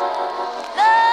Love.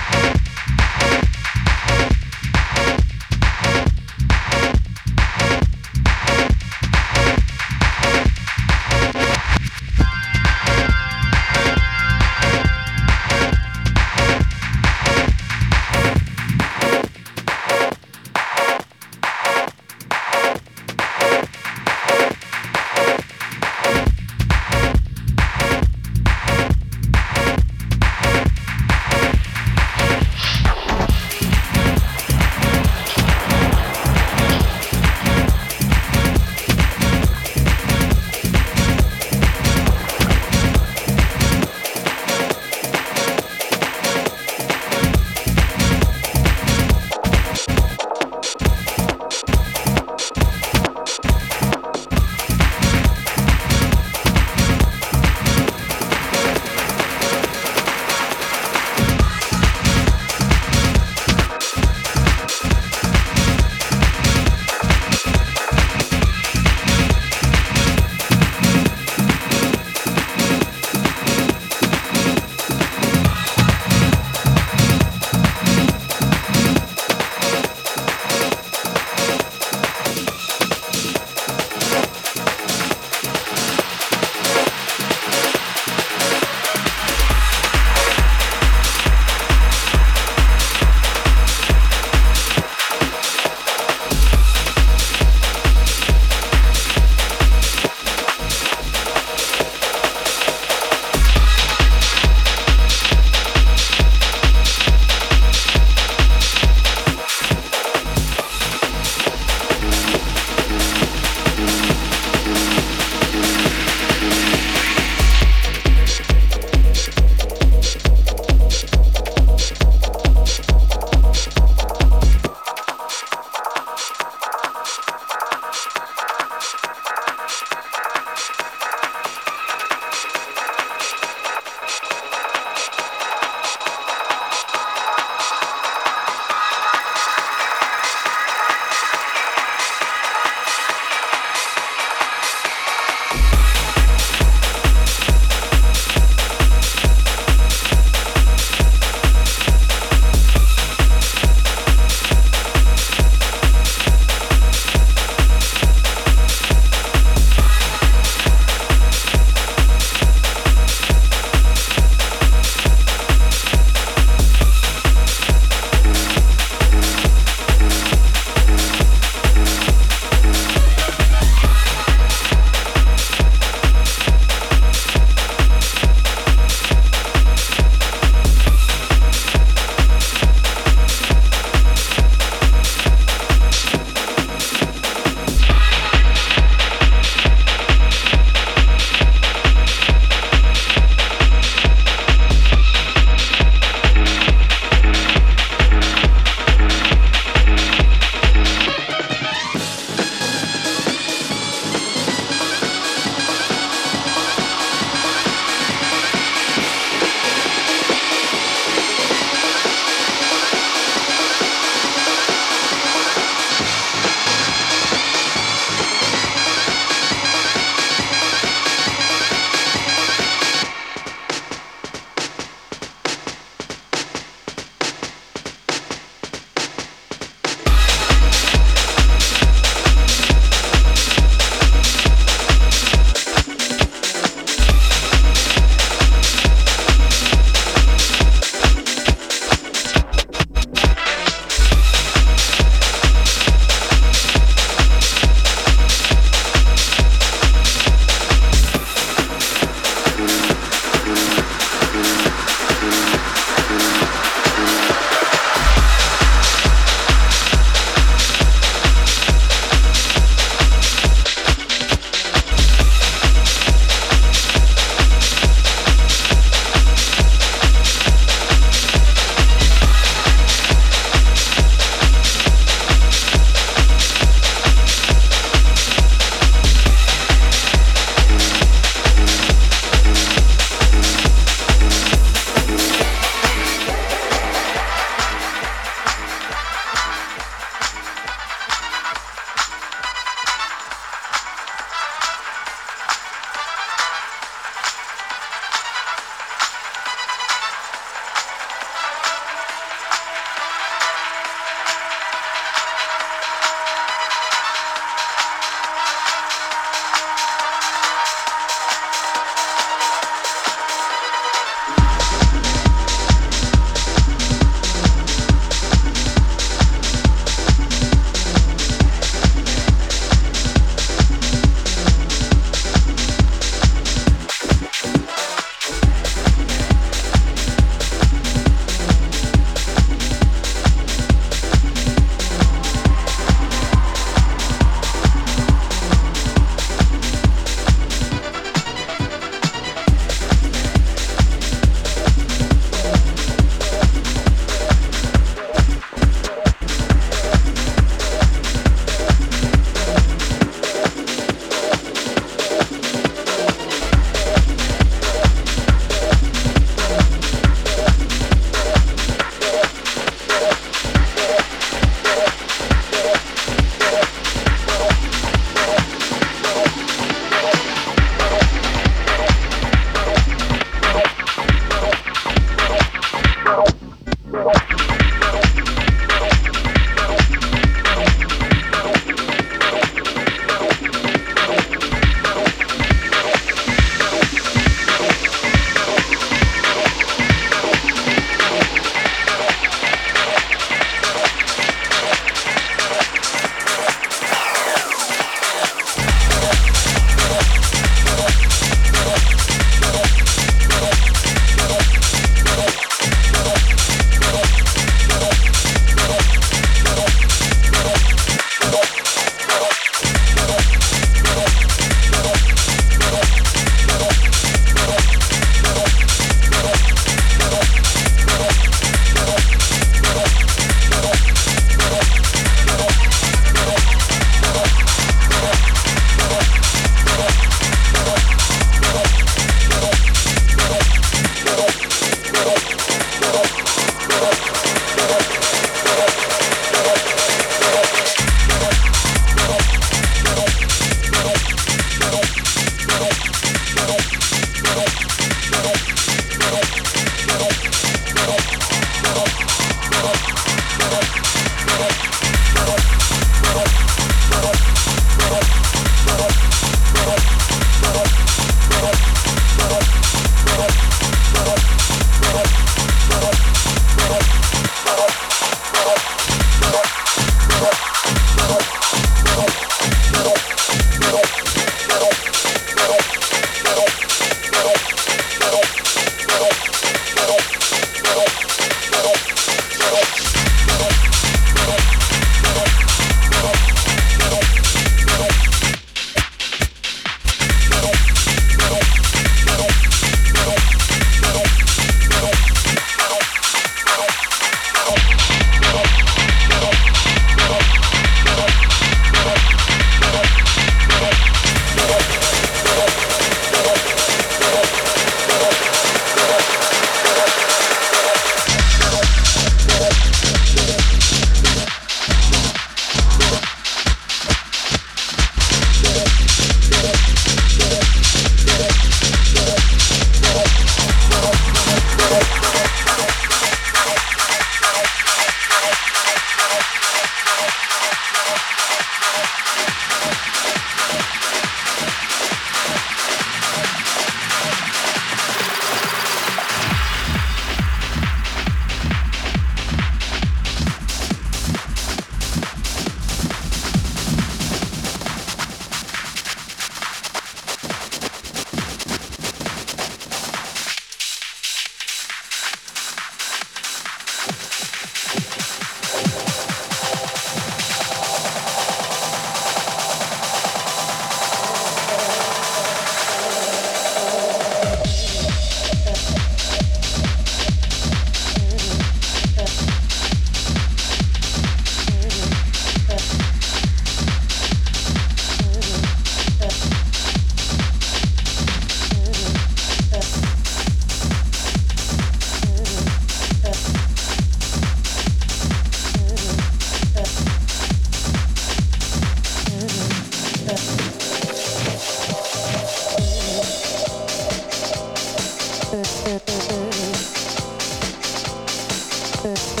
Thank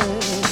you.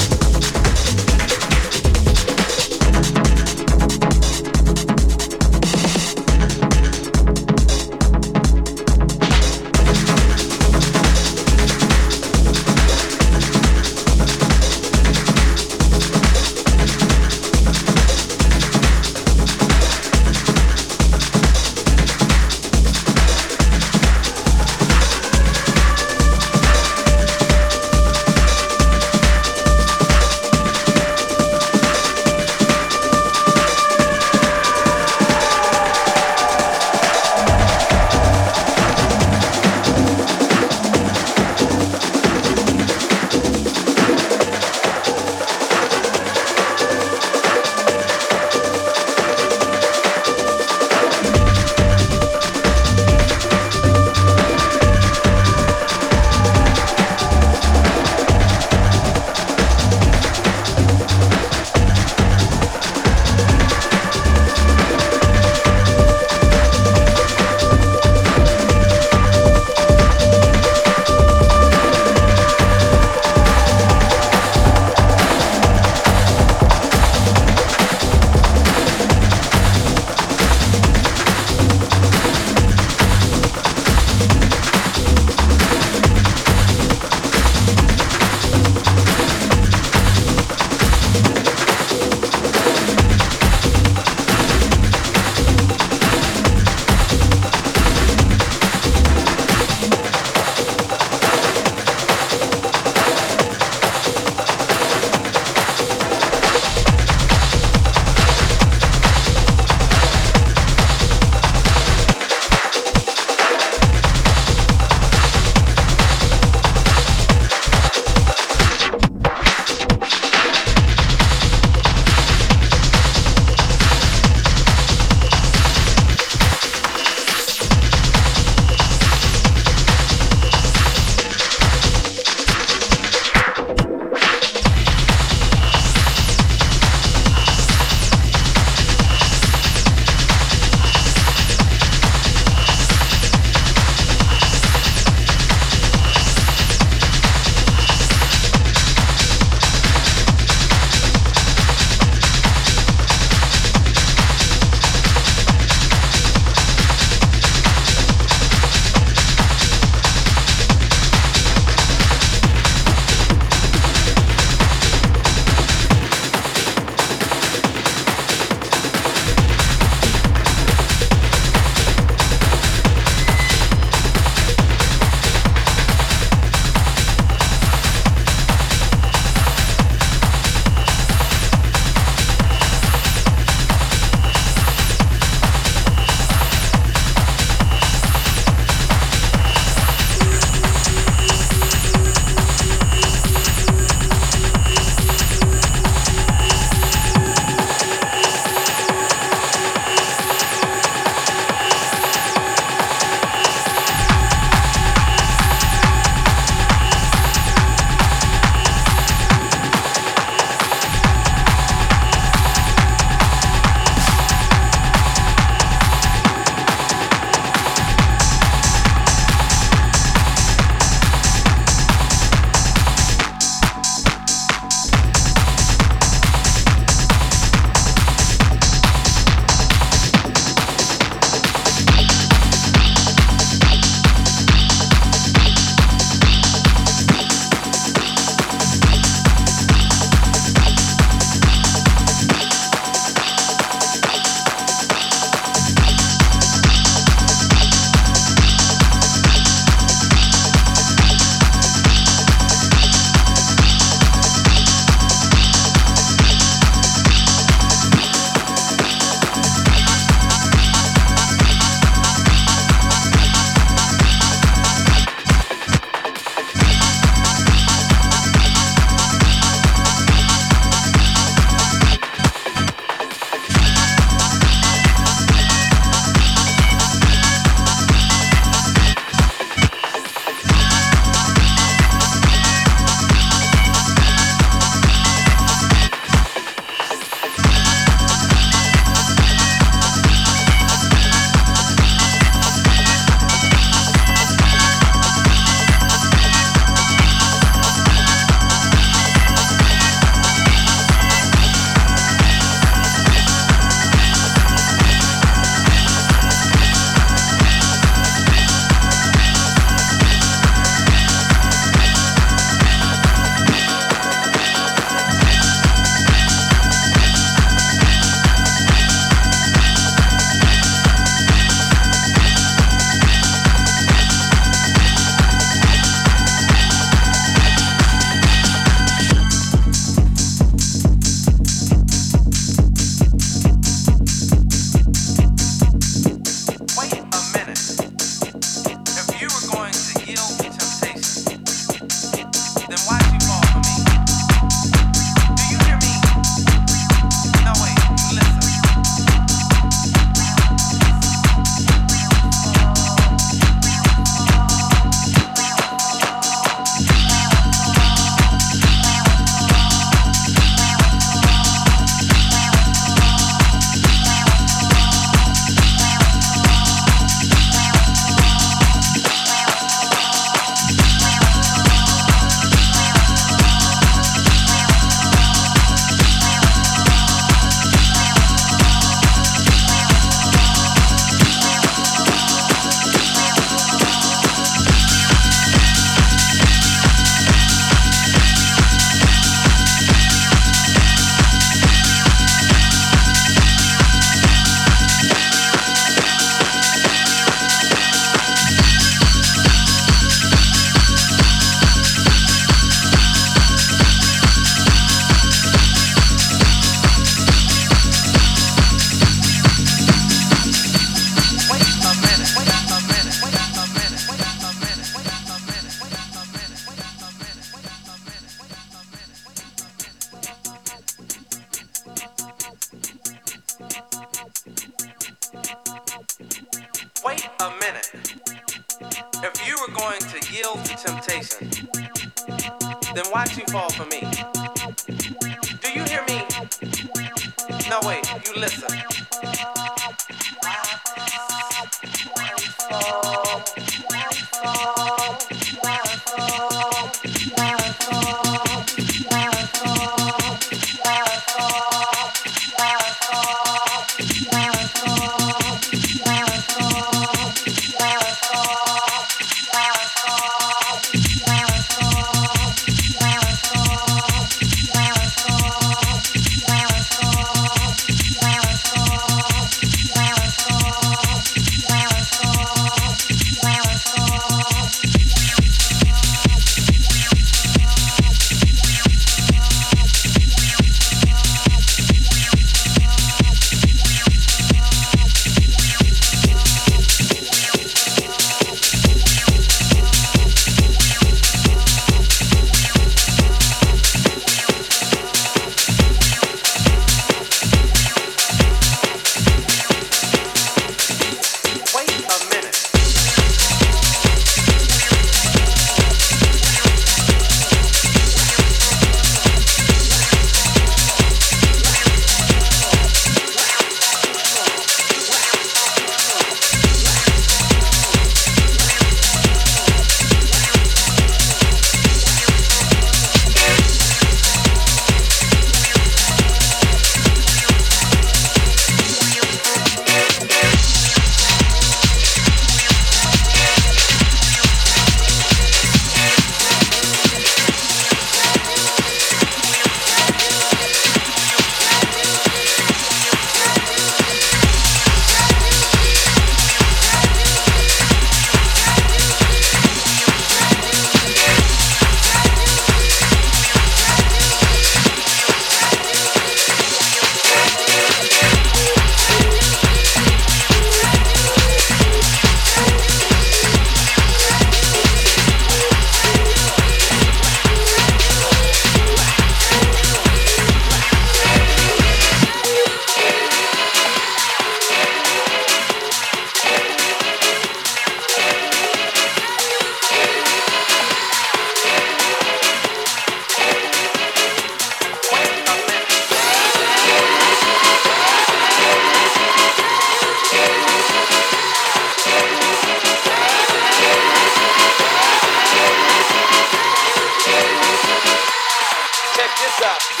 up.